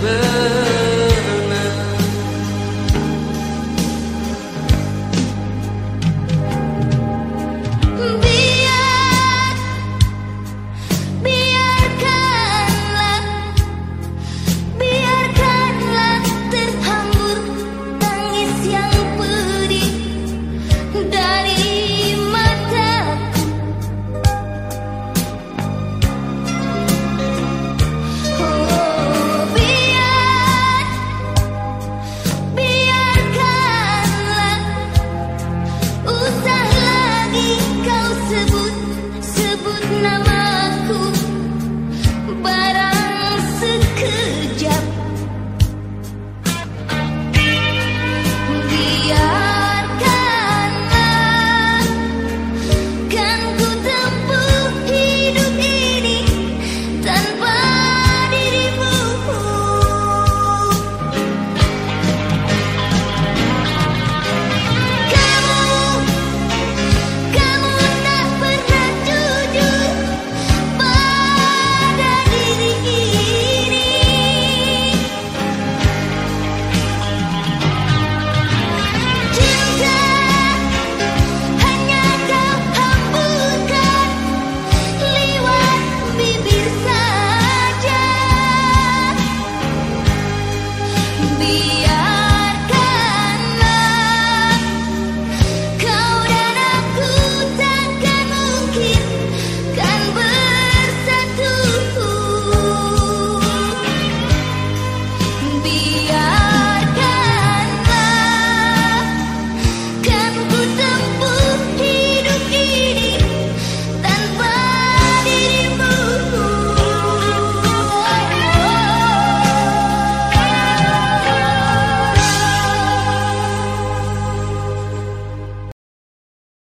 remember. know be